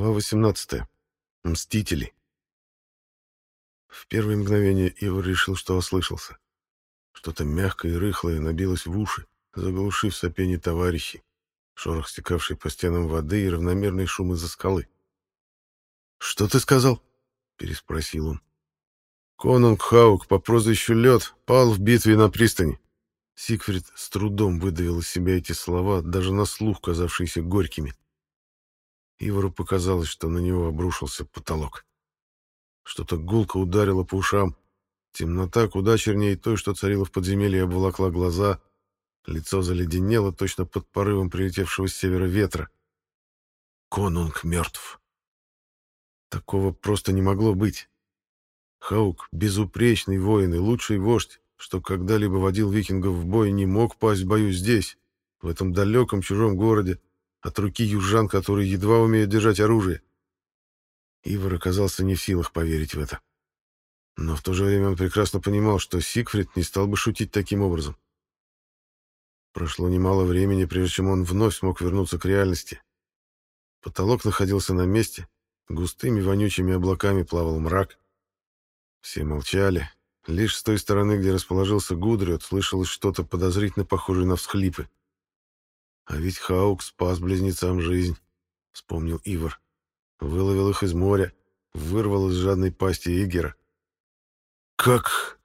Глава 18. Мстители. В первые мгновения Ивар решил, что ослышался. Что-то мягкое и рыхлое набилось в уши, заглушив сопение товарищей, шорох стекавший по стенам воды и равномерный шум из-за скалы. «Что ты сказал?» — переспросил он. «Конунг Хаук по прозвищу Лед пал в битве на пристани». Сигфрид с трудом выдавил из себя эти слова, даже на слух казавшиеся горькими. Ивару показалось, что на него обрушился потолок. Что-то гулко ударило по ушам. Темнота куда чернее той, что царила в подземелье, обволокла глаза. Лицо заледенело точно под порывом прилетевшего с севера ветра. Конунг мертв. Такого просто не могло быть. Хаук, безупречный воин и лучший вождь, что когда-либо водил викингов в бой, не мог пасть в бою здесь, в этом далеком чужом городе, от руки южан, которые едва умеют держать оружие. Ивар оказался не в силах поверить в это. Но в то же время он прекрасно понимал, что Сигфрид не стал бы шутить таким образом. Прошло немало времени, прежде чем он вновь смог вернуться к реальности. Потолок находился на месте, густыми вонючими облаками плавал мрак. Все молчали. Лишь с той стороны, где расположился Гудрет, слышалось что-то подозрительно похожее на всхлипы. А ведь Хаук спас близнецам жизнь, вспомнил Ивар. Выловил их из моря, вырвал из жадной пасти Игера. Как?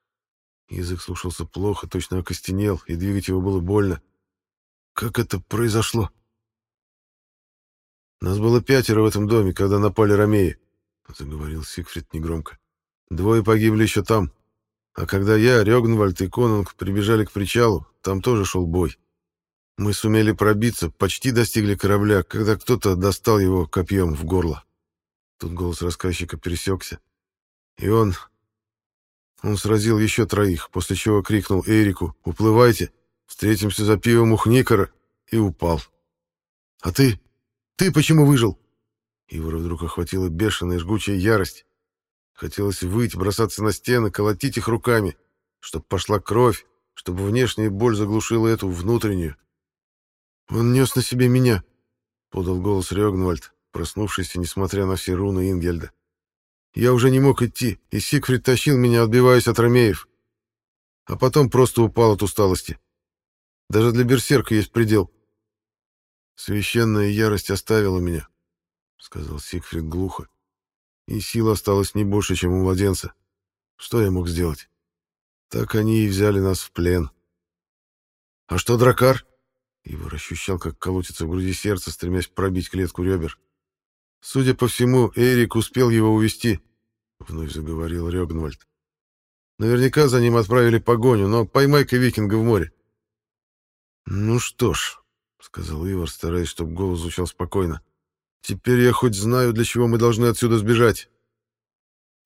Язык слушался плохо, точно окостенел, и двигать его было больно. Как это произошло? Нас было пятеро в этом доме, когда напали ромеи, заговорил Сигфрид негромко. Двое погибли еще там. А когда я, Рёгнвальд и Конунг прибежали к причалу, там тоже шел бой. Мы сумели пробиться, почти достигли корабля, когда кто-то достал его копьем в горло. Тут голос рассказчика пересекся. И он... Он сразил еще троих, после чего крикнул Эрику «Уплывайте! Встретимся за пивом у Хникера!» и упал. «А ты? Ты почему выжил?» Ивара вдруг охватила бешеная жгучая ярость. Хотелось выйти, бросаться на стены, колотить их руками, чтобы пошла кровь, чтобы внешняя боль заглушила эту внутреннюю. «Он нес на себе меня», — подал голос Рёгнвальд, проснувшийся, несмотря на все руны Ингельда. «Я уже не мог идти, и Сигфрид тащил меня, отбиваясь от ромеев. А потом просто упал от усталости. Даже для берсерка есть предел». «Священная ярость оставила меня», — сказал Сигфрид глухо. «И сил осталось не больше, чем у младенца. Что я мог сделать? Так они и взяли нас в плен». «А что Дракар?» Ивар ощущал, как колотится в груди сердце, стремясь пробить клетку ребер. «Судя по всему, Эрик успел его увести, вновь заговорил Рёгнвальд. «Наверняка за ним отправили погоню, но поймай-ка викинга в море». «Ну что ж», — сказал Ивар, стараясь, чтобы голос звучал спокойно, — «теперь я хоть знаю, для чего мы должны отсюда сбежать».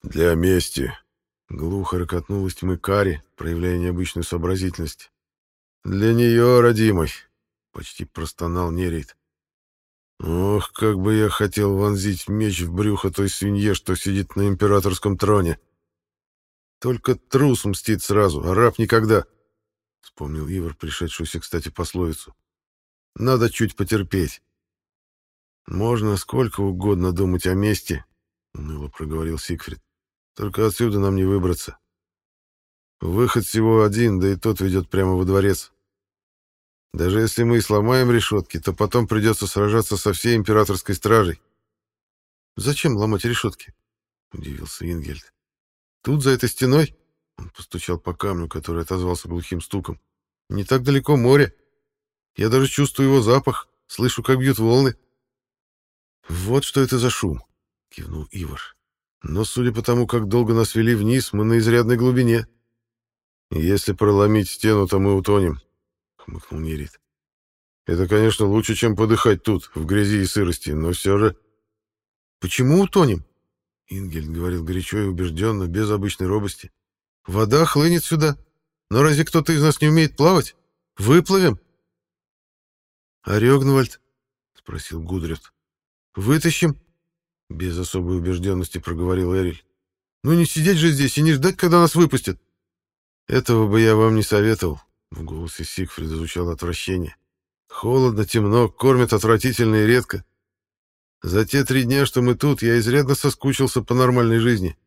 «Для мести», — глухо ракотнулась тьмы Кари, проявляя необычную сообразительность. «Для нее, родимый», Почти простонал Нерейт. Ох, как бы я хотел вонзить меч в брюхо той свинье, что сидит на императорском троне. Только трус мстит сразу, а раб никогда. Вспомнил Ивар, пришедшуюся, кстати, пословицу. Надо чуть потерпеть. Можно сколько угодно думать о мести, уныло проговорил Сигфрид. Только отсюда нам не выбраться. Выход всего один, да и тот ведет прямо во дворец. Даже если мы и сломаем решетки, то потом придется сражаться со всей императорской стражей. Зачем ломать решетки? Удивился Ингельд. Тут, за этой стеной, он постучал по камню, который отозвался глухим стуком. Не так далеко море. Я даже чувствую его запах, слышу, как бьют волны. Вот что это за шум, кивнул Ивар. Но судя по тому, как долго нас вели вниз, мы на изрядной глубине. Если проломить стену, то мы утонем, хмыкнул Нерит. Это, конечно, лучше, чем подыхать тут, в грязи и сырости, но все же... Почему утонем? Ингельд говорил горячо и убежденно, без обычной робости. Вода хлынет сюда. Но разве кто-то из нас не умеет плавать? Выплывем? А Рёгнвальд? Спросил Гудрет. Вытащим? Без особой убежденности проговорил Эриль. Ну не сидеть же здесь и не ждать, когда нас выпустят. Этого бы я вам не советовал, в голосе Сигфрида звучало отвращение. «Холодно, темно, кормят отвратительно и редко. За те три дня, что мы тут, я изрядно соскучился по нормальной жизни.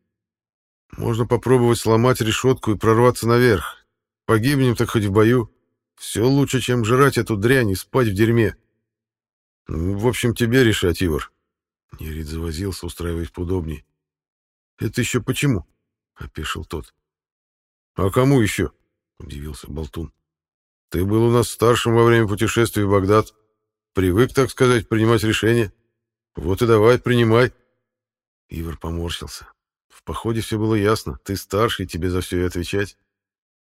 Можно попробовать сломать решетку и прорваться наверх. Погибнем так хоть в бою. Все лучше, чем жрать эту дрянь и спать в дерьме. Ну, в общем, тебе решать, Ивар. Нерит завозился, устраиваясь поудобнее. Это еще почему? Опешил тот. А кому еще? Удивился Болтун. Ты был у нас старшим во время путешествия в Багдад. Привык, так сказать, принимать решения. Вот и давай, принимай. Ивар поморщился. В походе все было ясно. Ты старший, тебе за все и отвечать.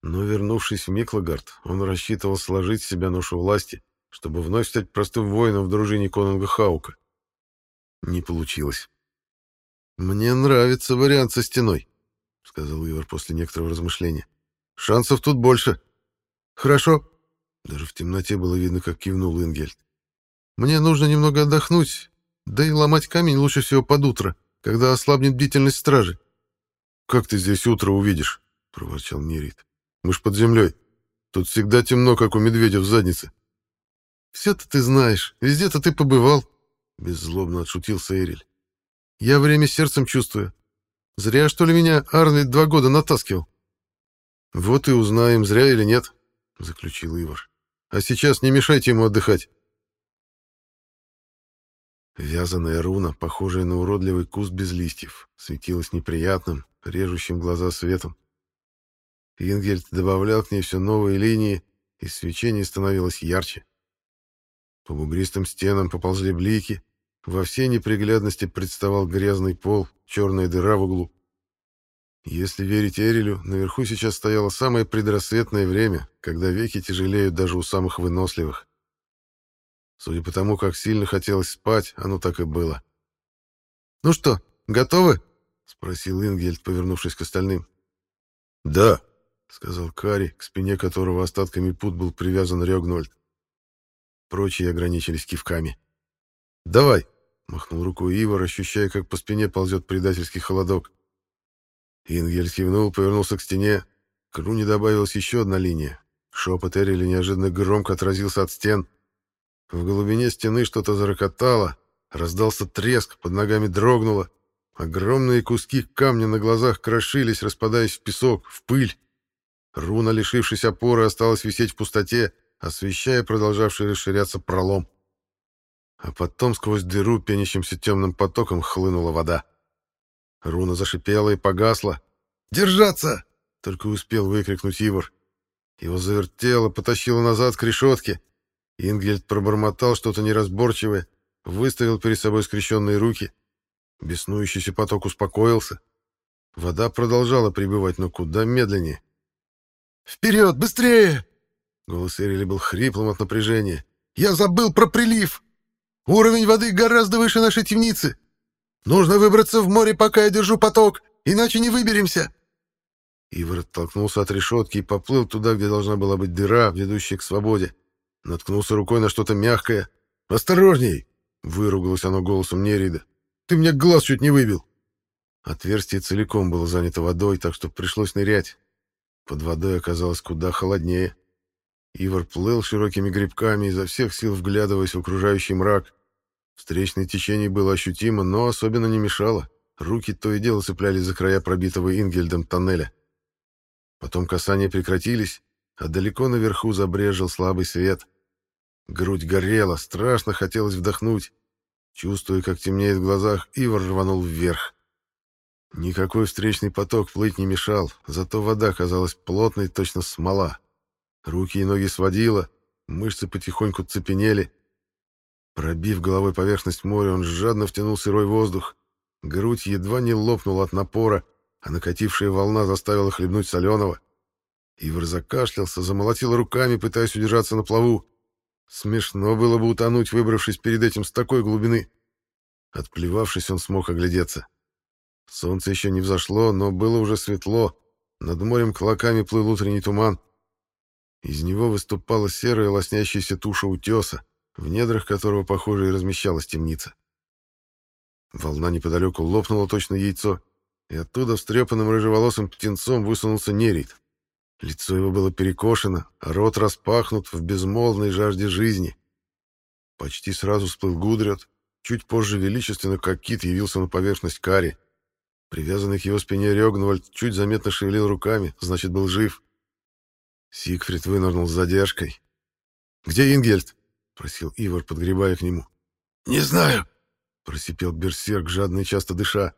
Но, вернувшись в Миклагард, он рассчитывал сложить с себя ношу власти, чтобы вновь стать простым воином в дружине конунга Хаука. Не получилось. «Мне нравится вариант со стеной», — сказал Ивар после некоторого размышления. «Шансов тут больше». «Хорошо». Даже в темноте было видно, как кивнул Ингельд. «Мне нужно немного отдохнуть, да и ломать камень лучше всего под утро, когда ослабнет бдительность стражи». «Как ты здесь утро увидишь?» — проворчал Нерит. Мы ж под землей. Тут всегда темно, как у медведя в заднице. Все-то ты знаешь, везде-то ты побывал. Беззлобно отшутился Эриль. Я время сердцем чувствую. Зря, что ли, меня Арнольд два года натаскивал. Вот и узнаем, зря или нет, заключил Ивар. А сейчас не мешайте ему отдыхать. Вязаная руна, похожая на уродливый куст без листьев, светилась неприятным, режущим глаза светом. Ингельд добавлял к ней все новые линии, и свечение становилось ярче. По бугристым стенам поползли блики, во всей неприглядности представал грязный пол, черная дыра в углу. Если верить Эрилю, наверху сейчас стояло самое предрассветное время, когда веки тяжелеют даже у самых выносливых. Судя по тому, как сильно хотелось спать, оно так и было. «Ну что, готовы?» — спросил Ингельд, повернувшись к остальным. «Да», — сказал Кари, к спине которого остатками пут был привязан Рёгнольд. Прочие ограничились кивками. «Давай!» — махнул рукой Ивар, ощущая, как по спине ползет предательский холодок. Ингель кивнул, повернулся к стене. К руне добавилась еще одна линия. Шепот Эриля неожиданно громко отразился от стен. В глубине стены что-то зарокотало, раздался треск, под ногами дрогнуло. Огромные куски камня на глазах крошились, распадаясь в песок, в пыль. Руна, лишившись опоры, осталась висеть в пустоте, освещая продолжавший расширяться пролом. А потом сквозь дыру пенящимся темным потоком хлынула вода. Руна зашипела и погасла. «Держаться!» — только успел выкрикнуть Ивар. Его завертело, потащило назад к решетке. Ингельд пробормотал что-то неразборчивое, выставил перед собой скрещенные руки. Беснующийся поток успокоился. Вода продолжала прибывать, но куда медленнее. «Вперед, быстрее!» Голос Эрили был хриплым от напряжения. «Я забыл про прилив! Уровень воды гораздо выше нашей темницы! Нужно выбраться в море, пока я держу поток, иначе не выберемся!» Ивар оттолкнулся от решетки и поплыл туда, где должна была быть дыра, ведущая к свободе. Наткнулся рукой на что-то мягкое. «Осторожней!» — выругалось оно голосом Нерида. «Ты мне глаз чуть не выбил!» Отверстие целиком было занято водой, так что пришлось нырять. Под водой оказалось куда холоднее. Ивар плыл широкими грибками, изо всех сил вглядываясь в окружающий мрак. Встречное течение было ощутимо, но особенно не мешало. Руки то и дело цеплялись за края пробитого Ингельдом тоннеля. Потом касания прекратились, а далеко наверху забрежил слабый свет. Грудь горела, страшно хотелось вдохнуть. Чувствуя, как темнеет в глазах, Ивар рванул вверх. Никакой встречный поток плыть не мешал, зато вода казалась плотной, точно смола. Руки и ноги сводило, мышцы потихоньку цепенели. Пробив головой поверхность моря, он жадно втянул сырой воздух. Грудь едва не лопнула от напора, а накатившая волна заставила хлебнуть соленого. Ивар закашлялся, замолотил руками, пытаясь удержаться на плаву. Смешно было бы утонуть, выбравшись перед этим с такой глубины. Отплевавшись, он смог оглядеться. Солнце еще не взошло, но было уже светло. Над морем клоками плыл утренний туман. Из него выступала серая лоснящаяся туша утеса, в недрах которого, похоже, и размещалась темница. Волна неподалеку лопнула точно яйцо, и оттуда встрепанным рыжеволосым птенцом высунулся нерит. Лицо его было перекошено, а рот распахнут в безмолвной жажде жизни. Почти сразу всплыл Гудрет, Чуть позже величественно, как кит, явился на поверхность Кари. Привязанный к его спине Рёгнвальд чуть заметно шевелил руками, значит, был жив. Сигфрид вынырнул с задержкой. «Где Ингельд?» — просил Ивар, подгребая к нему. «Не знаю», — просипел берсерк, жадно и часто дыша.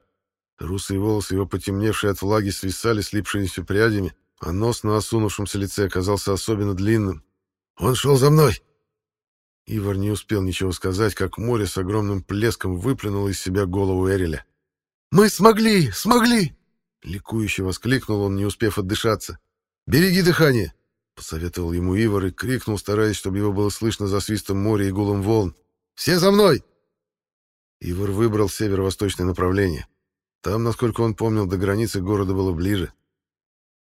Русые волосы его, потемневшие от влаги, свисали слипшимися прядями, а нос на осунувшемся лице оказался особенно длинным. «Он шел за мной!» Ивар не успел ничего сказать, как море с огромным плеском выплюнуло из себя голову Эриля. «Мы смогли! Смогли!» Ликующе воскликнул он, не успев отдышаться. «Береги дыхание!» — посоветовал ему Ивар и крикнул, стараясь, чтобы его было слышно за свистом моря и гулом волн. «Все за мной!» Ивар выбрал северо-восточное направление. Там, насколько он помнил, до границы города было ближе.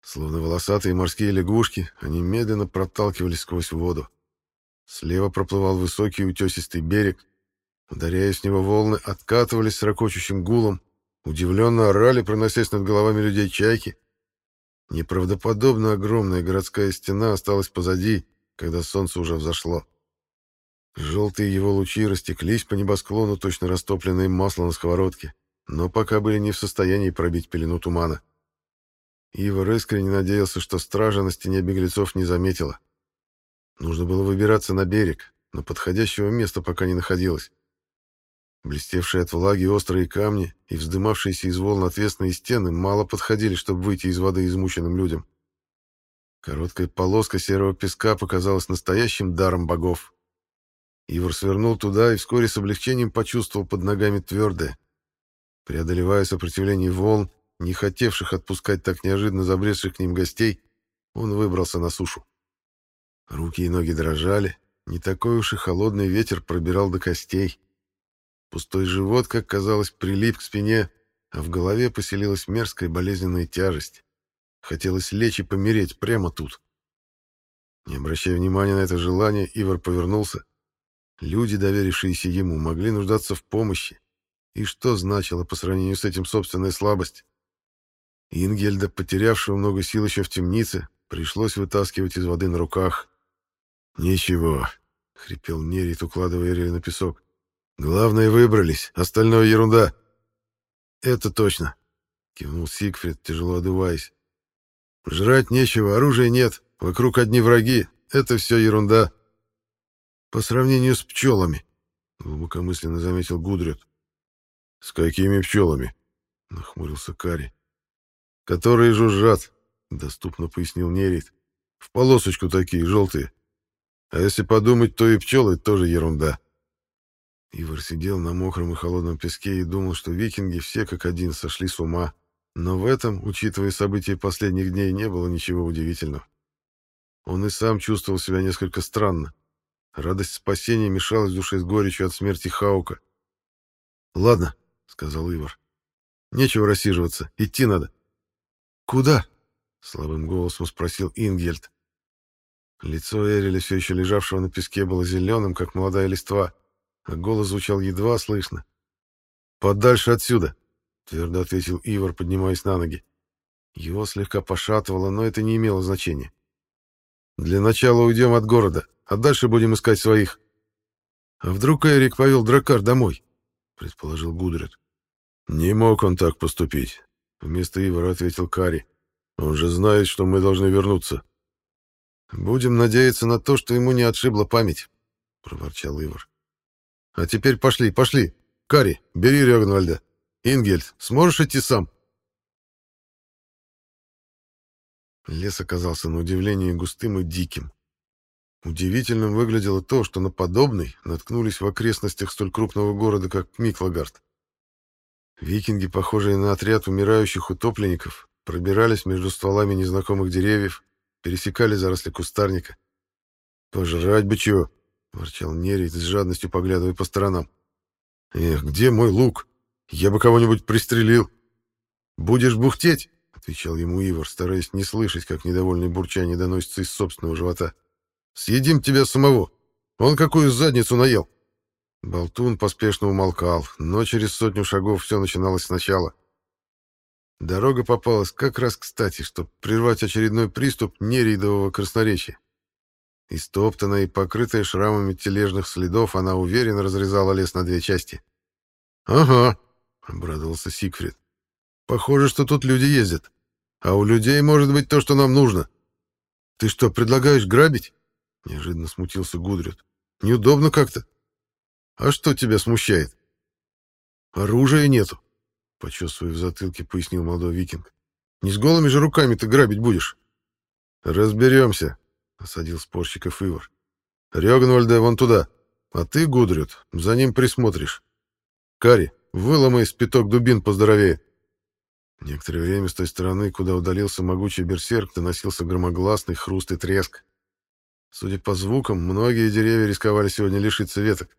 Словно волосатые морские лягушки, они медленно проталкивались сквозь воду. Слева проплывал высокий утесистый берег. Ударяя с него волны, откатывались с ракочущим гулом, удивленно орали, проносясь над головами людей чайки. Неправдоподобно огромная городская стена осталась позади, когда солнце уже взошло. Желтые его лучи растеклись по небосклону, точно растопленное масло на сковородке, но пока были не в состоянии пробить пелену тумана. Ивар искренне надеялся, что стража на стене беглецов не заметила. Нужно было выбираться на берег, но подходящего места пока не находилось. Блестевшие от влаги острые камни и вздымавшиеся из волн отвесные стены мало подходили, чтобы выйти из воды измученным людям. Короткая полоска серого песка показалась настоящим даром богов. Ивар свернул туда и вскоре с облегчением почувствовал под ногами твердое. Преодолевая сопротивление волн, не хотевших отпускать так неожиданно забредших к ним гостей, он выбрался на сушу. Руки и ноги дрожали, не такой уж и холодный ветер пробирал до костей. Пустой живот, как казалось, прилип к спине, а в голове поселилась мерзкая болезненная тяжесть. Хотелось лечь и помереть прямо тут. Не обращая внимания на это желание, Ивар повернулся. Люди, доверившиеся ему, могли нуждаться в помощи. И что значило по сравнению с этим собственная слабость? Ингельда, потерявшего много сил еще в темнице, пришлось вытаскивать из воды на руках. «Ничего», — хрипел Нерит, укладывая Эриля на песок. «Главное, выбрались, остальное ерунда». «Это точно», — кивнул Сигфрид, тяжело одуваясь. «Жрать нечего, оружия нет, вокруг одни враги, это все ерунда». «По сравнению с пчелами», — глубокомысленно заметил Гудрет. «С какими пчелами?» — нахмурился Кари. «Которые жужжат», — доступно пояснил Нерит. «В полосочку такие, желтые. А если подумать, то и пчелы тоже ерунда. Ивар сидел на мокром и холодном песке и думал, что викинги все как один сошли с ума. Но в этом, учитывая события последних дней, не было ничего удивительного. Он и сам чувствовал себя несколько странно. Радость спасения мешалась в душе с горечью от смерти Хаука. «Ладно», — сказал Ивар. «Нечего рассиживаться, идти надо». «Куда?» — слабым голосом спросил Ингельд. Лицо Эриля, все еще лежавшего на песке, было зеленым, как молодая листва, а голос звучал едва слышно. «Подальше отсюда», — твердо ответил Ивар, поднимаясь на ноги. Его слегка пошатывало, но это не имело значения. «Для начала уйдем от города, а дальше будем искать своих». «А вдруг Эрик повел дракар домой?» — предположил Гудрид. «Не мог он так поступить», — вместо Ивара ответил Кари. «Он же знает, что мы должны вернуться». «Будем надеяться на то, что ему не отшибла память», — проворчал Ивар. «А теперь пошли, пошли. Кари, бери Рёгнвальда. Ингельд, сможешь идти сам?» Лес оказался на удивление густым и диким. Удивительным выглядело то, что на подобный наткнулись в окрестностях столь крупного города, как Миклагард. Викинги, похожие на отряд умирающих утопленников, пробирались между стволами незнакомых деревьев, пересекали заросли кустарника. «Пожрать бы чего!» — ворчал Нерит, с жадностью поглядывая по сторонам. «Эх, где мой лук? Я бы кого-нибудь пристрелил!» «Будешь бухтеть?» — отвечал ему Ивар, стараясь не слышать, как недовольное бурчание доносится из собственного живота. «Съедим тебя самого! Он какую задницу наел!» Болтун поспешно умолкал, но через сотню шагов все начиналось сначала — Дорога попалась как раз кстати, чтобы прервать очередной приступ нерейдового красноречия. Истоптанная и покрытая шрамами тележных следов, она уверенно разрезала лес на две части. «Ага», — обрадовался Сигфрид. «Похоже, что тут люди ездят. А у людей может быть то, что нам нужно. Ты что, предлагаешь грабить?» Неожиданно смутился Гудрид. «Неудобно как-то. А что тебя смущает?» «Оружия нету», — почесывая в затылке, пояснил молодой викинг. «Не с голыми же руками ты грабить будешь». «Разберемся», — осадил спорщиков Ивар. «Рёгнвальда вон туда, а ты, Гудрид, за ним присмотришь. Кари, выломай спиток дубин поздоровее». Некоторое время с той стороны, куда удалился могучий берсерк, доносился громогласный хруст и треск. Судя по звукам, многие деревья рисковали сегодня лишиться веток.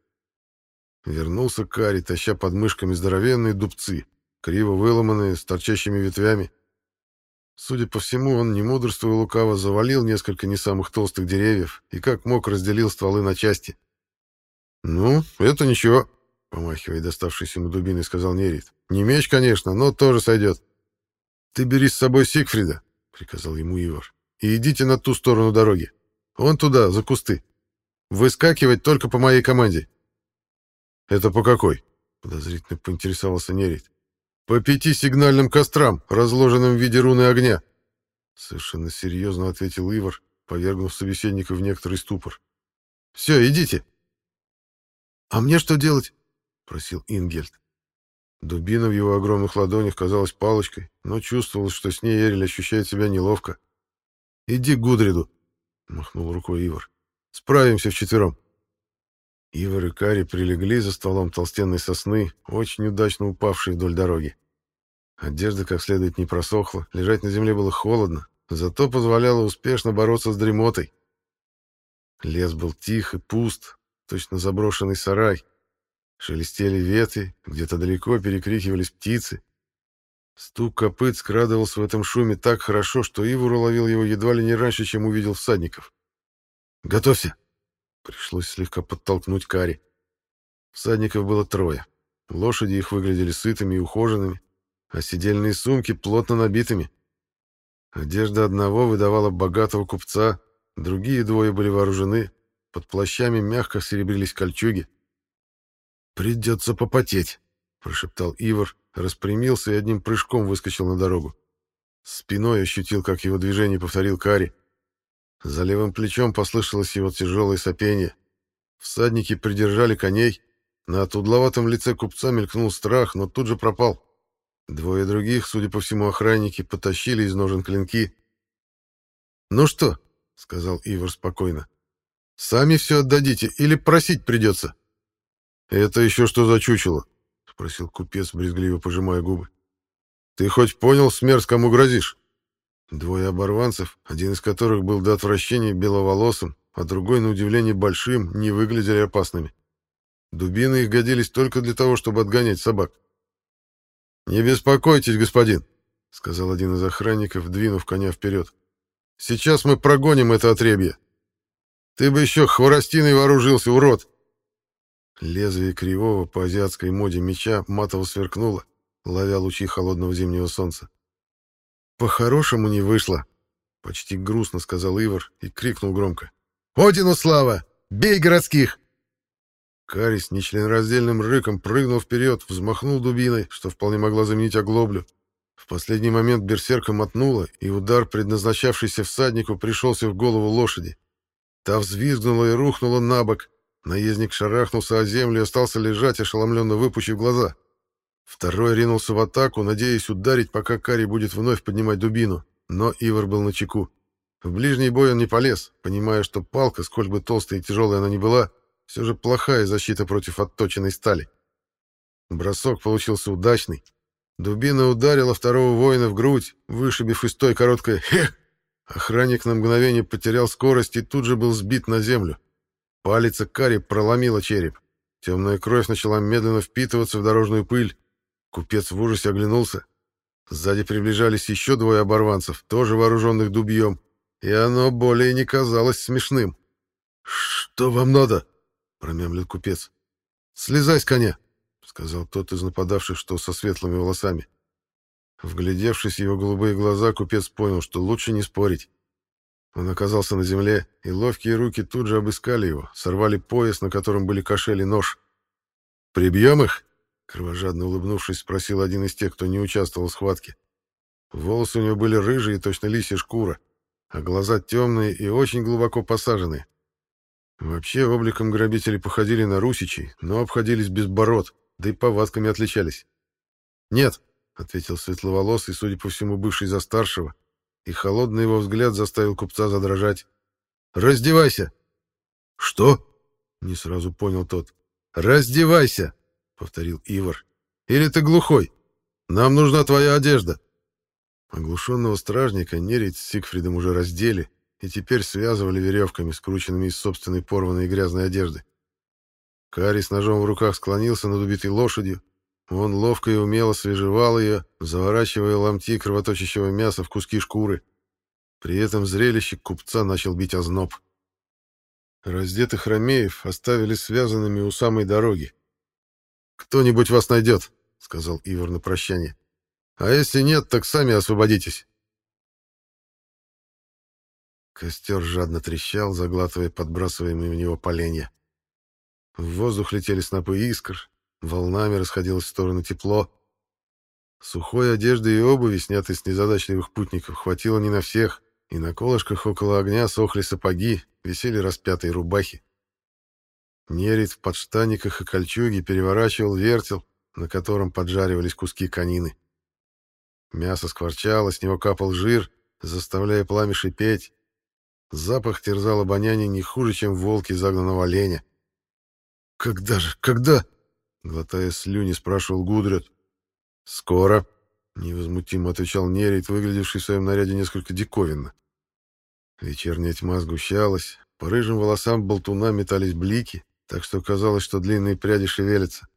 Вернулся Кари, таща под мышками здоровенные дубцы, криво выломанные, с торчащими ветвями. Судя по всему, он, не мудрствуя лукаво, завалил несколько не самых толстых деревьев и как мог разделил стволы на части. «Ну, это ничего», — помахивая доставшейся ему дубиной, сказал Нерит. «Не меч, конечно, но тоже сойдет». «Ты бери с собой Сигфрида», — приказал ему Ивар, — «и идите на ту сторону дороги. Он туда, за кусты. Выскакивать только по моей команде». «Это по какой?» — подозрительно поинтересовался Нерит. «По пяти сигнальным кострам, разложенным в виде руны огня», — совершенно серьезно ответил Ивар, повергнув собеседника в некоторый ступор. «Все, идите». «А мне что делать?» — просил Ингельд. Дубина в его огромных ладонях казалась палочкой, но чувствовалось, что с ней Эриль ощущает себя неловко. «Иди к Гудриду», — махнул рукой Ивар. «Справимся вчетвером». Ивар и Кари прилегли за столом толстенной сосны, очень удачно упавшей вдоль дороги. Одежда как следует не просохла, лежать на земле было холодно, зато позволяло успешно бороться с дремотой. Лес был тих и пуст, точно заброшенный сарай. Шелестели ветви, где-то далеко перекрикивались птицы. Стук копыт скрадывался в этом шуме так хорошо, что Ивар уловил его едва ли не раньше, чем увидел всадников. «Готовься!» Пришлось слегка подтолкнуть Кари. Всадников было трое. Лошади их выглядели сытыми и ухоженными, а сидельные сумки плотно набитыми. Одежда одного выдавала богатого купца, другие двое были вооружены, под плащами мягко серебрились кольчуги. «Придется попотеть», — прошептал Ивар, распрямился и одним прыжком выскочил на дорогу. Спиной ощутил, как его движение повторил Кари. За левым плечом послышалось его тяжелое сопение. Всадники придержали коней. На отудловатом лице купца мелькнул страх, но тут же пропал. Двое других, судя по всему, охранники, потащили из ножен клинки. «Ну что?» — сказал Ивар спокойно. «Сами все отдадите или просить придется?» «Это еще что за чучело?» — спросил купец, брезгливо пожимая губы. «Ты хоть понял, смерть кому грозишь?» Двое оборванцев, один из которых был до отвращения беловолосым, а другой, на удивление, большим, не выглядели опасными. Дубины их годились только для того, чтобы отгонять собак. «Не беспокойтесь, господин», — сказал один из охранников, двинув коня вперед. «Сейчас мы прогоним это отребье. Ты бы еще хворостиной вооружился, урод!» Лезвие кривого по азиатской моде меча матово сверкнуло, ловя лучи холодного зимнего солнца. «По-хорошему не вышло», — почти грустно сказал Ивар и крикнул громко. «Одину слава! Бей городских!» Карис нечленораздельным рыком прыгнул вперед, взмахнул дубиной, что вполне могла заменить оглоблю. В последний момент берсерка мотнула, и удар, предназначавшийся всаднику, пришелся в голову лошади. Та взвизгнула и рухнула на бок. Наездник шарахнулся о землю и остался лежать, ошеломленно выпучив глаза. Второй ринулся в атаку, надеясь ударить, пока Кари будет вновь поднимать дубину. Но Ивар был на чеку. В ближний бой он не полез, понимая, что палка, сколь бы толстая и тяжелая она ни была, все же плохая защита против отточенной стали. Бросок получился удачный. Дубина ударила второго воина в грудь, вышибив из той короткое «хех». Охранник на мгновение потерял скорость и тут же был сбит на землю. Палец Кари проломила череп. Темная кровь начала медленно впитываться в дорожную пыль. Купец в ужасе оглянулся. Сзади приближались еще двое оборванцев, тоже вооруженных дубьем, и оно более не казалось смешным. «Что вам надо?» — промямлил купец. «Слезай с коня», — сказал тот из нападавших, что со светлыми волосами. Вглядевшись в его голубые глаза, купец понял, что лучше не спорить. Он оказался на земле, и ловкие руки тут же обыскали его, сорвали пояс, на котором были кошель и нож. «Прибьем их?» — кровожадно улыбнувшись, спросил один из тех, кто не участвовал в схватке. Волосы у него были рыжие, точно лисья шкура, а глаза темные и очень глубоко посаженные. Вообще, обликом грабители походили на русичей, но обходились без бород, да и повадками отличались. «Нет», — ответил светловолосый, судя по всему, бывший за старшего, и холодный его взгляд заставил купца задрожать. «Раздевайся!» «Что?» — не сразу понял тот. «Раздевайся!» — повторил Ивар. «Или ты глухой? Нам нужна твоя одежда!» Оглушенного стражника Нерит с Сигфридом уже раздели и теперь связывали веревками, скрученными из собственной порванной и грязной одежды. Кари с ножом в руках склонился над убитой лошадью. Он ловко и умело свежевал ее, заворачивая ломти кровоточащего мяса в куски шкуры. При этом зрелище купца начал бить озноб. Раздетых ромеев оставили связанными у самой дороги. «Кто-нибудь вас найдет», — сказал Ивар на прощание. А если нет, так сами освободитесь. Костер жадно трещал, заглатывая подбрасываемые в него поленья. В воздух летели снопы искр, волнами расходилось в сторону тепло. Сухой одежды и обуви, снятой с незадачливых путников, хватило не на всех, и на колышках около огня сохли сапоги, висели распятые рубахи. Нерит в подштаниках и кольчуге переворачивал вертел, на котором поджаривались куски конины. Мясо скворчало, с него капал жир, заставляя пламя шипеть. Запах терзал обоняние не хуже, чем волки загнанного оленя. «Когда же? Когда?» Глотая слюни, спрашивал Гудрет. «Скоро», — невозмутимо отвечал Нерит, выглядевший в своем наряде несколько диковинно. Вечерняя тьма сгущалась, по рыжим волосам болтуна метались блики, так что казалось, что длинные пряди шевелятся.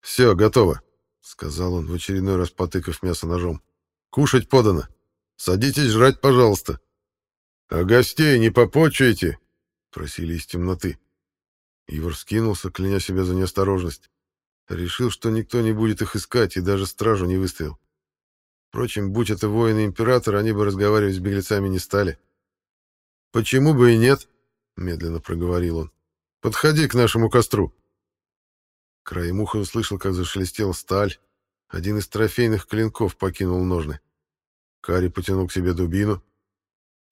«Все, готово», — сказал он, в очередной раз потыкав мясо ножом. «Кушать подано. Садитесь жрать, пожалуйста». «А гостей не попочуете?» — просили из темноты. Ивар скинулся, кляня себя за неосторожность. Решил, что никто не будет их искать, и даже стражу не выставил. Впрочем, будь это воины императора, они бы разговаривать с беглецами не стали. «Почему бы и нет?» — медленно проговорил он. «Подходи к нашему костру». Краем уха услышал, как зашелестела сталь. Один из трофейных клинков покинул ножны. Кари потянул к себе дубину.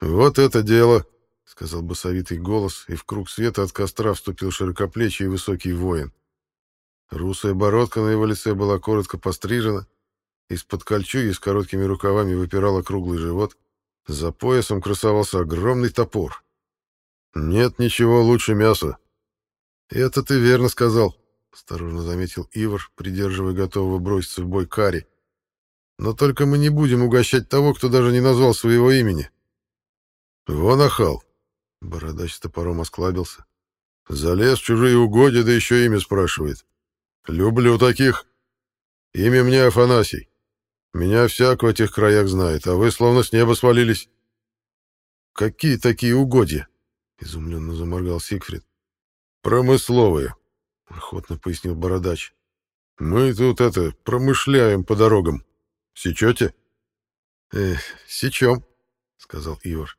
«Вот это дело!» — сказал басовитый голос, и в круг света от костра вступил широкоплечий и высокий воин. Русая бородка на его лице была коротко пострижена, из-под кольчуги с короткими рукавами выпирал круглый живот, за поясом красовался огромный топор. «Нет ничего лучше мяса». «Это ты верно сказал», — осторожно заметил Ивар, придерживая готового броситься в бой Кари. «Но только мы не будем угощать того, кто даже не назвал своего имени». «Вон охал!» — бородач с топором осклабился. «Залез в чужие угодья, да еще имя спрашивает. Люблю таких. Имя мне Афанасий. Меня всяк в этих краях знает, а вы словно с неба свалились». «Какие такие угодья?» — изумленно заморгал Сигфрид. «Промысловые», — охотно пояснил Бородач. «Мы тут это, промышляем по дорогам. Сечете?» «Эх, сечем», — сказал Ивар.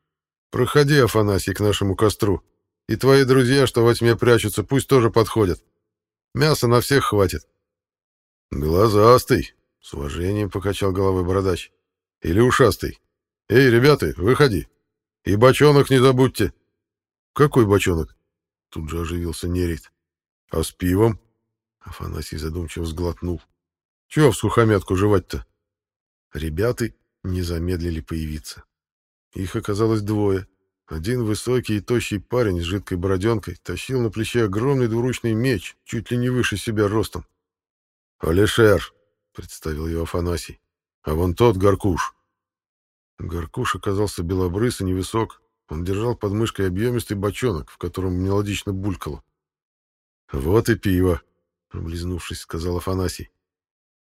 «Проходи, Афанасий, к нашему костру. И твои друзья, что во тьме прячутся, пусть тоже подходят. Мяса на всех хватит». «Глазастый», — с уважением покачал головой Бородач. «Или ушастый. Эй, ребята, выходи. И бочонок не забудьте». «Какой бочонок?» Тут же оживился Нерит. «А с пивом?» Афанасий задумчиво сглотнул. «Чего в сухомятку жевать-то?» Ребята не замедлили появиться. Их оказалось двое. Один высокий и тощий парень с жидкой бороденкой тащил на плече огромный двуручный меч, чуть ли не выше себя ростом. «Алишер», — представил его Афанасий, — «а вон тот Горкуш». Горкуш оказался белобрыс и невысок. Он держал под мышкой объемистый бочонок, в котором мелодично булькало. «Вот и пиво», — облизнувшись, сказал Афанасий.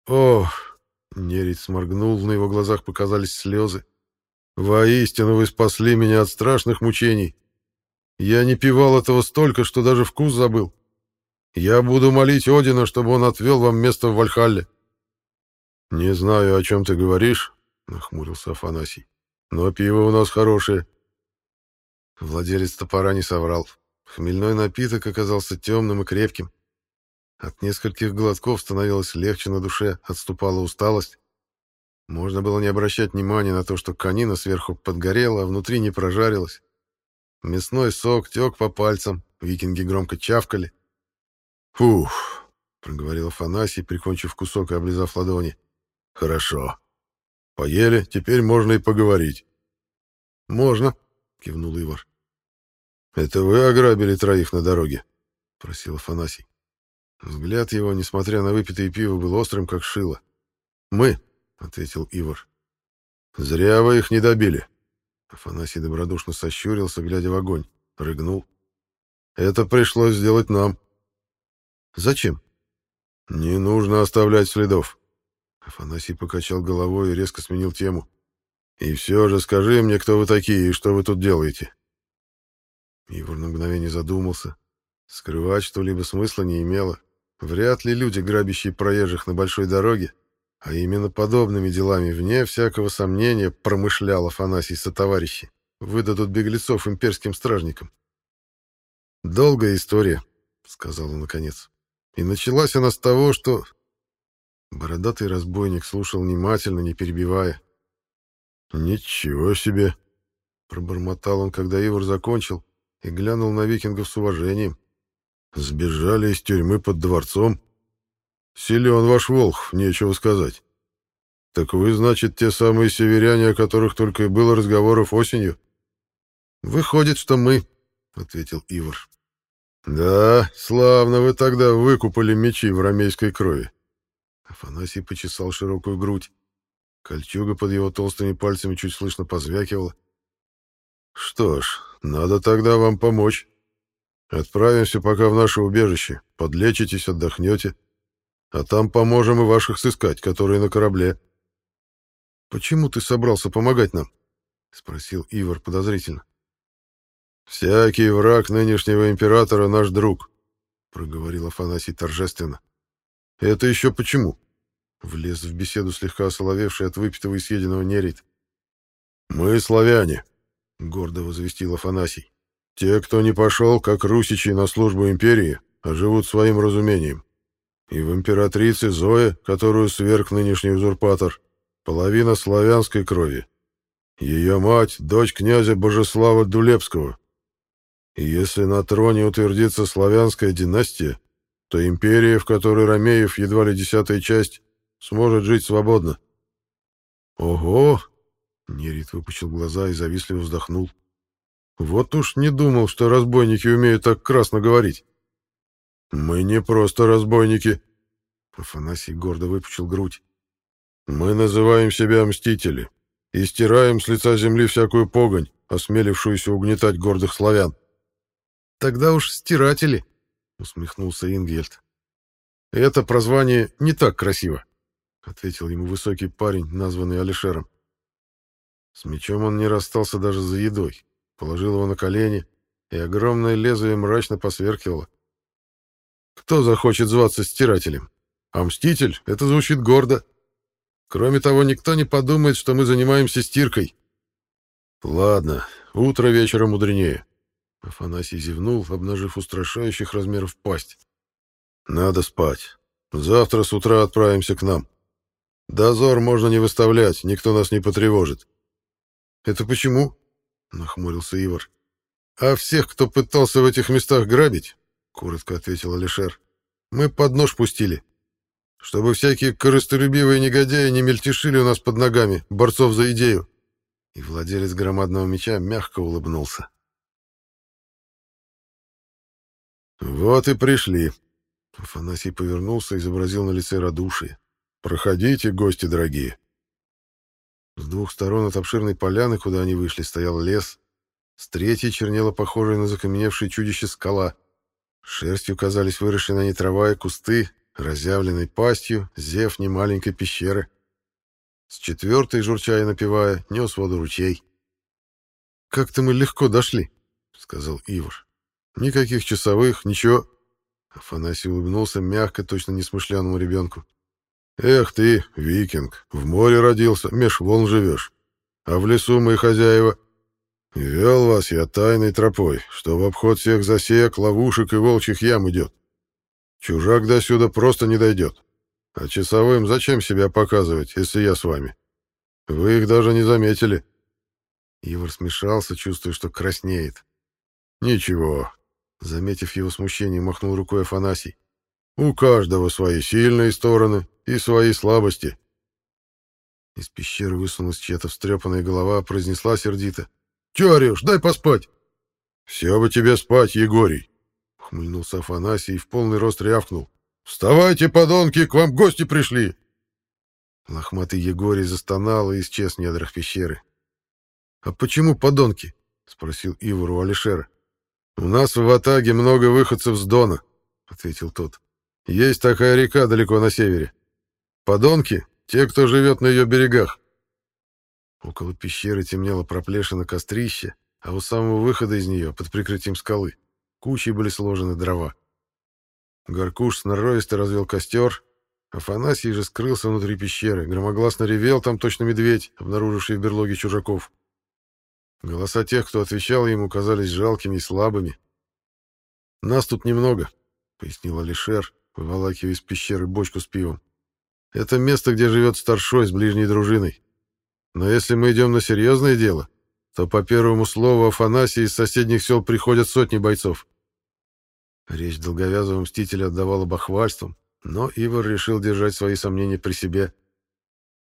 «Ох!» — Нерит сморгнул, на его глазах показались слезы. «Воистину вы спасли меня от страшных мучений. Я не пивал этого столько, что даже вкус забыл. Я буду молить Одина, чтобы он отвел вам место в Вальхалле». «Не знаю, о чем ты говоришь», — нахмурился Афанасий. «Но пиво у нас хорошее. Владелец топора не соврал. Хмельной напиток оказался темным и крепким. От нескольких глотков становилось легче на душе, отступала усталость. Можно было не обращать внимания на то, что конина сверху подгорела, а внутри не прожарилась. Мясной сок тек по пальцам, викинги громко чавкали. «Фух!» — проговорил Афанасий, прикончив кусок и облизав ладони. «Хорошо. Поели, теперь можно и поговорить». «Можно», — кивнул Ивар. «Это вы ограбили троих на дороге?» — просил Афанасий. Взгляд его, несмотря на выпитое пиво, был острым, как шило. «Мы», — ответил Ивар. «Зря вы их не добили». Афанасий добродушно сощурился, глядя в огонь. Рыгнул. «Это пришлось сделать нам». «Зачем?» «Не нужно оставлять следов». Афанасий покачал головой и резко сменил тему. «И все же скажи мне, кто вы такие и что вы тут делаете?» Ивар на мгновение задумался. Скрывать что-либо смысла не имело. Вряд ли люди, грабящие проезжих на большой дороге, а именно подобными делами, вне всякого сомнения, промышлял Афанасий сотоварищи, выдадут беглецов имперским стражникам. «Долгая история», — сказал он наконец. «И началась она с того, что...» Бородатый разбойник слушал внимательно, не перебивая. «Ничего себе!» — пробормотал он, когда Ивар закончил, и глянул на викингов с уважением. «Сбежали из тюрьмы под дворцом? Силен ваш Волх, нечего сказать. Так вы, значит, те самые северяне, о которых только и было разговоров осенью?» «Выходит, что мы», — ответил Ивар. «Да, славно вы тогда выкупали мечи в ромейской крови». Афанасий почесал широкую грудь. Кольчуга под его толстыми пальцами чуть слышно позвякивала. «Что ж, надо тогда вам помочь. Отправимся пока в наше убежище, подлечитесь, отдохнете, а там поможем и ваших сыскать, которые на корабле». «Почему ты собрался помогать нам?» — спросил Ивар подозрительно. «Всякий враг нынешнего императора наш друг», — проговорил Афанасий торжественно. «Это еще почему?» — влез в беседу слегка осоловевший от выпитого и съеденного нерит. «Мы славяне», — гордо возвестил Афанасий. «Те, кто не пошел, как русичи, на службу империи, а живут своим разумением. И в императрице Зое, которую сверг нынешний узурпатор, половина славянской крови. Ее мать — дочь князя Божеслава Дулепского. И если на троне утвердится славянская династия, то империя, в которой Ромеев едва ли десятая часть, сможет жить свободно. Ого! Нерит выпучил глаза и завистливо вздохнул. Вот уж не думал, что разбойники умеют так красно говорить. Мы не просто разбойники. Афанасий гордо выпучил грудь. Мы называем себя мстители и стираем с лица земли всякую погонь, осмелившуюся угнетать гордых славян. Тогда уж стиратели, усмехнулся Ингельд. Это прозвание не так красиво. — ответил ему высокий парень, названный Алишером. С мечом он не расстался даже за едой, положил его на колени, и огромное лезвие мрачно посверкивало. Кто захочет зваться стирателем? А мститель — это звучит гордо. Кроме того, никто не подумает, что мы занимаемся стиркой. Ладно, утро вечера мудренее. Афанасий зевнул, обнажив устрашающих размеров пасть. Надо спать. Завтра с утра отправимся к нам. Дозор можно не выставлять, никто нас не потревожит. Это почему? нахмурился Ивар. А всех, кто пытался в этих местах грабить, коротко ответил Алишер. Мы под нож пустили, чтобы всякие корыстолюбивые негодяи не мельтешили у нас под ногами, борцов за идею. И владелец громадного меча мягко улыбнулся. Вот и пришли. Афанасий повернулся и изобразил на лице радушие. Проходите, гости дорогие. С двух сторон от обширной поляны, куда они вышли, стоял лес. С третьей чернела похожая на закаменевшее чудище скала. Шерстью казались выросшие на ней трава и кусты, разъявленной пастью, зев немаленькой пещеры. С четвертой, журчая напевая, нес воду ручей. «Как-то мы легко дошли», — сказал Ивар. «Никаких часовых, ничего». Афанасий улыбнулся мягко, точно несмышленному ребенку. Эх ты, викинг, в море родился, меж волн живешь. А в лесу мы хозяева. Вел вас я тайной тропой, что в обход всех засек, ловушек и волчьих ям идет. Чужак до сюда просто не дойдет. А часовым зачем себя показывать, если я с вами? Вы их даже не заметили. Ивар смешался, чувствуя, что краснеет. Ничего. Заметив его смущение, махнул рукой Афанасий. У каждого свои сильные стороны и свои слабости. Из пещеры высунулась чья-то встрепанная голова, произнесла сердито. — Че орешь? Дай поспать! — Все бы тебе спать, Егорий! — хмыльнулся Афанасий и в полный рост рявкнул. — Вставайте, подонки, к вам гости пришли! Лохматый Егорий застонал и исчез в недрах пещеры. — А почему подонки? — спросил Ивар у Алишера. — У нас в Ватаге много выходцев с Дона, — ответил тот. — Есть такая река далеко на севере. Подонки — те, кто живет на ее берегах. Около пещеры темнело проплешина кострище, а у самого выхода из нее, под прикрытием скалы, кучей были сложены дрова. Горкуш сноровисто развел костер, Афанасий же скрылся внутри пещеры, громогласно ревел там точно медведь, обнаруживший в берлоге чужаков. Голоса тех, кто отвечал ему, казались жалкими и слабыми. «Нас тут немного», — пояснил Алишер, выволакивая из пещеры бочку с пивом. «Это место, где живет старшой с ближней дружиной. Но если мы идем на серьезное дело, то по первому слову Афанасия из соседних сел приходят сотни бойцов. Речь долговязого мстителя отдавала бахвальством, но Ивар решил держать свои сомнения при себе.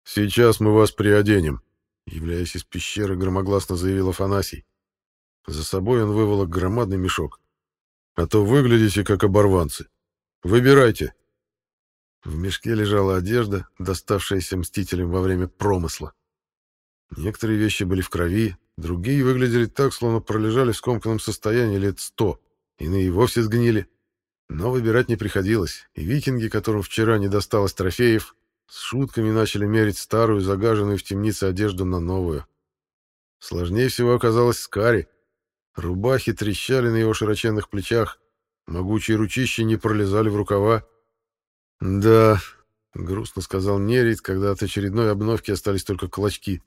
«Сейчас мы вас приоденем», — являясь из пещеры, громогласно заявил Афанасий. За собой он выволок громадный мешок. «А то выглядите как оборванцы. Выбирайте». В мешке лежала одежда, доставшаяся мстителям во время промысла. Некоторые вещи были в крови, другие выглядели так, словно пролежали в скомканном состоянии лет сто, иные вовсе сгнили. Но выбирать не приходилось, и викинги, которым вчера не досталось трофеев, с шутками начали мерить старую, загаженную в темнице одежду на новую. Сложнее всего оказалось Скари. Рубахи трещали на его широченных плечах, могучие ручища не пролезали в рукава. «Да», — грустно сказал Нерит, когда от очередной обновки остались только клочки.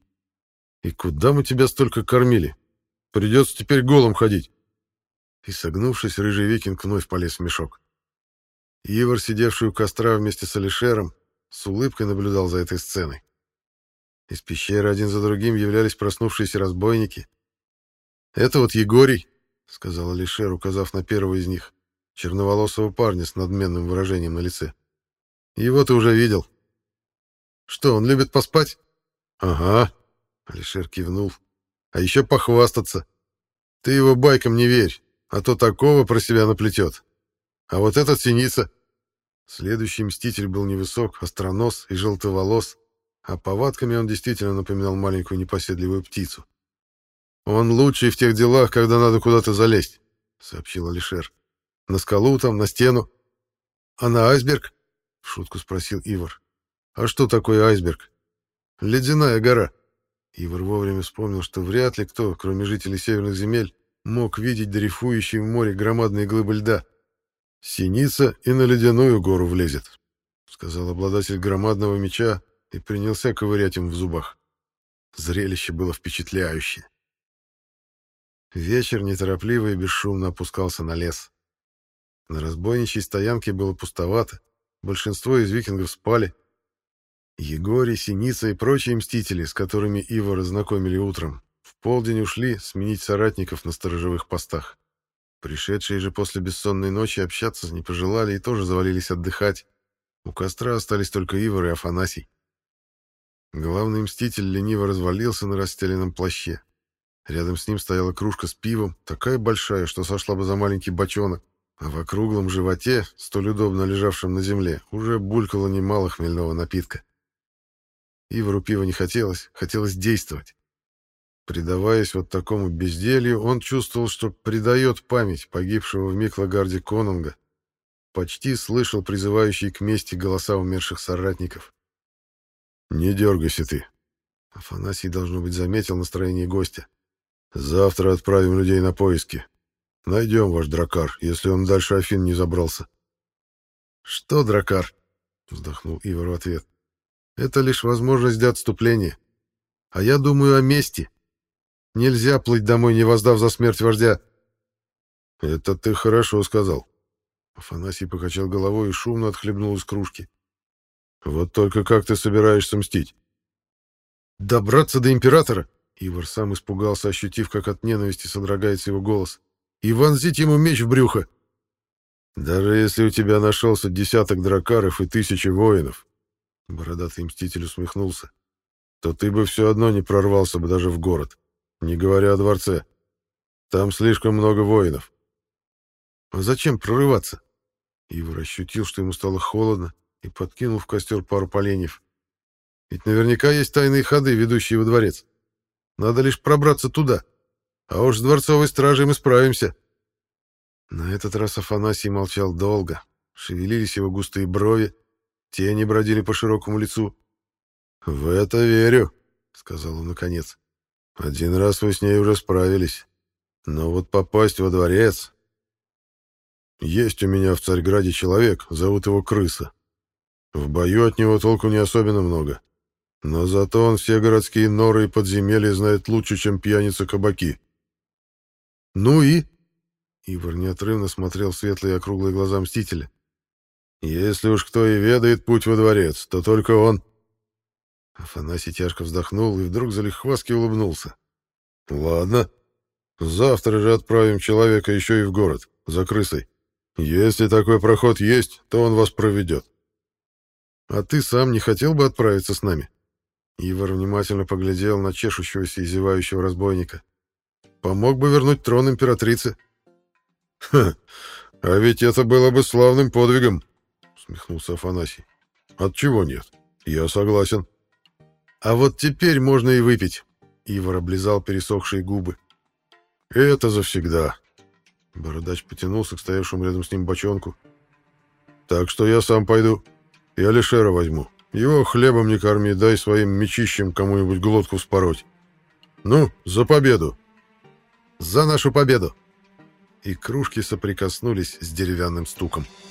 И куда мы тебя столько кормили? Придется теперь голым ходить. И, согнувшись, рыжий викинг вновь полез в мешок. Ивар, сидевший у костра вместе с Алишером, с улыбкой наблюдал за этой сценой. Из пещеры один за другим являлись проснувшиеся разбойники. «Это вот Егорий», — сказал Алишер, указав на первого из них, черноволосого парня с надменным выражением на лице. «Его ты уже видел». «Что, он любит поспать?» «Ага», Алишер кивнул. А еще похвастаться. Ты его байкам не верь, а то такого про себя наплетет. А вот этот синица. Следующий мститель был невысок, остронос и желтоволос, а повадками он действительно напоминал маленькую непоседливую птицу. «Он лучший в тех делах, когда надо куда-то залезть», — сообщил Алишер. «На скалу там, на стену». «А на айсберг?» — в шутку спросил Ивар. «А что такое айсберг?» «Ледяная гора. Ивар вовремя вспомнил, что вряд ли кто, кроме жителей северных земель, мог видеть дрейфующие в море громадные глыбы льда. «Синица и на ледяную гору влезет», — сказал обладатель громадного меча и принялся ковырять им в зубах. Зрелище было впечатляющее. Вечер неторопливо и бесшумно опускался на лес. На разбойничьей стоянке было пустовато, большинство из викингов спали, Егорий, Синица и прочие мстители, с которыми Ива разнакомили утром, в полдень ушли сменить соратников на сторожевых постах. Пришедшие же после бессонной ночи общаться не пожелали и тоже завалились отдыхать. У костра остались только Ивар и Афанасий. Главный мститель лениво развалился на расстеленном плаще. Рядом с ним стояла кружка с пивом, такая большая, что сошла бы за маленький бочонок, а в округлом животе, столь удобно лежавшем на земле, уже булькало немало хмельного напитка. Ивару пива не хотелось, хотелось действовать. Предаваясь вот такому безделью, он чувствовал, что предает память погибшего в Миклагарде Конунга. Почти слышал призывающие к мести голоса умерших соратников. «Не дергайся ты!» Афанасий, должно быть, заметил настроение гостя. «Завтра отправим людей на поиски. Найдем ваш дракар, если он дальше Афин не забрался». «Что дракар?» — вздохнул Ивар в ответ. Это лишь возможность для отступления. А я думаю о мести. Нельзя плыть домой, не воздав за смерть вождя. Это ты хорошо сказал. Афанасий покачал головой и шумно отхлебнул из кружки. Вот только как ты собираешься мстить? Добраться до императора? Ивар сам испугался, ощутив, как от ненависти содрогается его голос. И вонзить ему меч в брюхо. Даже если у тебя нашелся десяток дракаров и тысячи воинов, бородатый мститель усмехнулся, то ты бы все одно не прорвался бы даже в город, не говоря о дворце. Там слишком много воинов. А зачем прорываться? Ивар ощутил, что ему стало холодно, и подкинул в костер пару поленьев. Ведь наверняка есть тайные ходы, ведущие во дворец. Надо лишь пробраться туда. А уж с дворцовой стражей мы справимся. На этот раз Афанасий молчал долго. Шевелились его густые брови, тени бродили по широкому лицу. «В это верю», — сказал он наконец. «Один раз вы с ней уже справились. Но вот попасть во дворец... Есть у меня в Царьграде человек, зовут его Крыса. В бою от него толку не особенно много. Но зато он все городские норы и подземелья знает лучше, чем пьяница-кабаки. «Ну и?» Ивар неотрывно смотрел в светлые округлые глаза Мстителя. «Если уж кто и ведает путь во дворец, то только он». Афанасий тяжко вздохнул и вдруг залихваски улыбнулся. «Ладно. Завтра же отправим человека еще и в город, за крысой. Если такой проход есть, то он вас проведет. А ты сам не хотел бы отправиться с нами? Ивар внимательно поглядел на чешущегося и зевающего разбойника. Помог бы вернуть трон императрицы. Ха, а ведь это было бы славным подвигом, усмехнулся Афанасий. От чего нет? Я согласен. А вот теперь можно и выпить. Ивар облизал пересохшие губы. Это завсегда. Бородач потянулся к стоявшему рядом с ним бочонку. Так что я сам пойду. Я Алишера возьму. Его хлебом не корми, дай своим мечищем кому-нибудь глотку вспороть. Ну, за победу!» «За нашу победу!» И кружки соприкоснулись с деревянным стуком. «За